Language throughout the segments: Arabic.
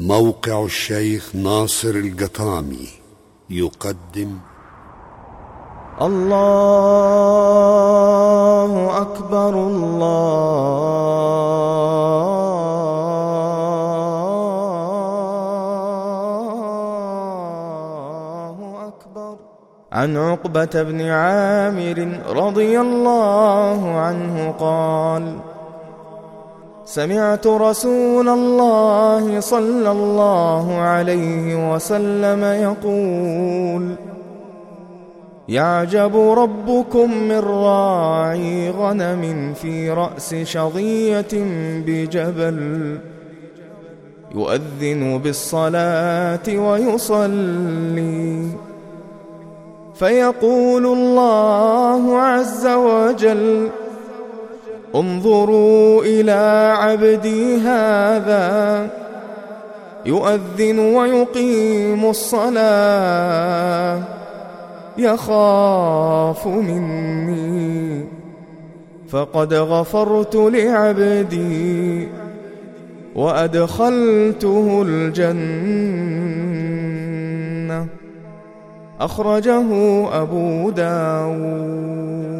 موقع الشيخ ناصر القطامي يقدم. الله أكبر الله أكبر. عن عقبة بن عامر رضي الله عنه قال سمعت رسول الله صلى الله عليه وسلم يقول يعجب ربكم من راعي غنم في رأس شظية بجبل يؤذن بالصلاة ويصلي. فيقول الله عز وجل انظروا إلى عبدي هذا يؤذن ويقيم الصلاة يخاف مني. فقد غفرت لعبدي وأدخلته الجنة. أخرجه أبو داود.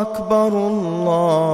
أكبر الله.